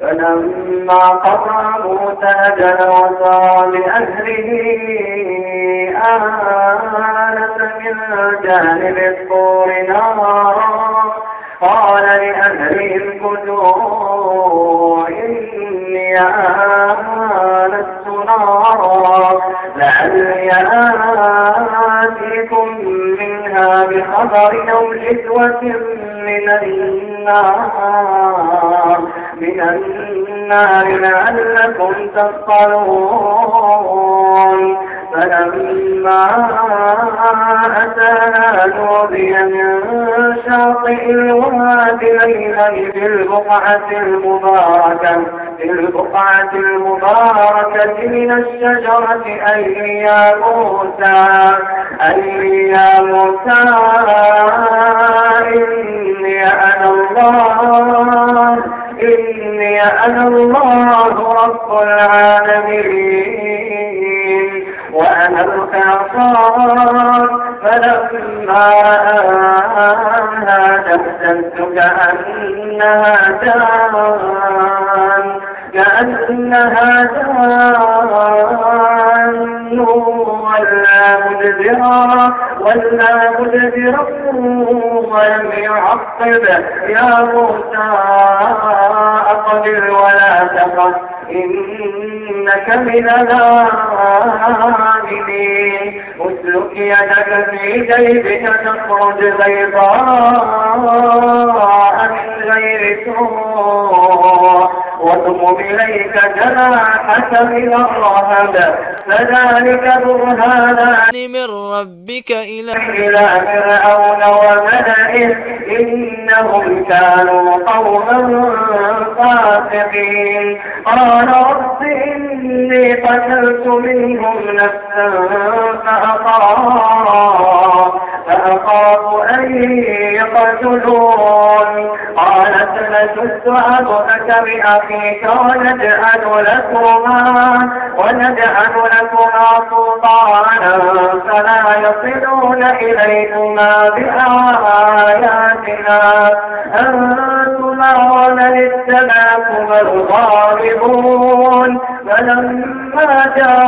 فلما قضى موسى أجل وسار لأهله آنس من جانب الطور نارا. قال لأهلهم كتوا إني آنست نارا. لعلي آتيكم منها بخبر أو جسوة من النار. من النار لعلكم تصطلون فلما أتاها نودي من شاطئ الوادي الأيمن في البقعة المباركة في البقعة المباركة من الشجرة أي يا موسى أي يا موسى إني أنا الله. إني أنا الله رب العالمين وأنا الكافر فلما رآها تهتز كأنها جان كأنها جان ولا مدبرا. ولا مدبرا ولم يعقب. يا موسى أقبل ولا تخف إنك من الآمنين أسلك يدك في جيبك تخرج بيضاء من غير سوء. واضم إليك جناحك من الرهب. فذلك برهانان من ربك إلى إلى فرعون وملئه. إنهم كانوا قوما فاسقين. قال رب إني قتلت منهم نفسا فأخاف فأخاف أن يقتلون. قال سنشد عبدك بأخيك ونجعل لكما ونجعل لكما سلطانا فلا يصلون إليكما بآياتنا. أنتما ومن اتبعكما الغالبون فلما جاءهم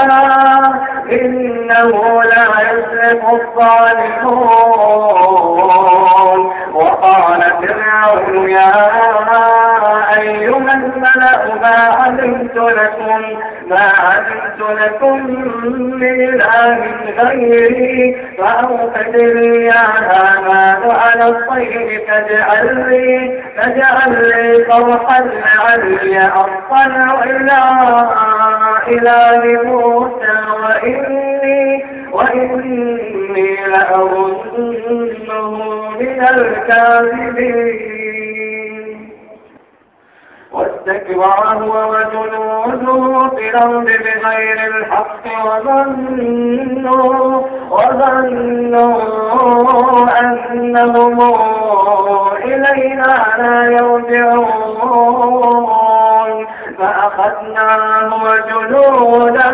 إنه لا يسلك الظالمون. وقال فرعون يا أيها الملأ ما علمت لكم ما علمت لكم من إله غيري؟ فأوقد لي يا هامان على الطير فاجعل لي فاجعل لي صرحا لعلي أطلع إلى إله موسى. وإني وإني لأظنه من الكاذبين. واستكبر هو وجنوده في الأرض بغير الحق وظنوا وظنوا أنهم إلينا لا يرجعون. فأخذناه وجنوده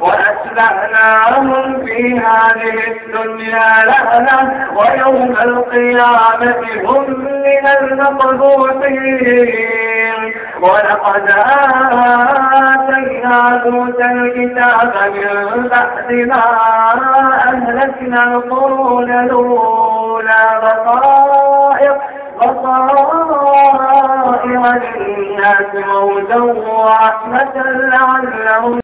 وأتبعناهم في هذه الدنيا لعنة ويوم القيامة هم من المقبوسين ولقد آتينا موسى الكتاب من بعد ما أهلكنا القرون الأولى بصائر بصائر للناس موتا ورحمة لعلهم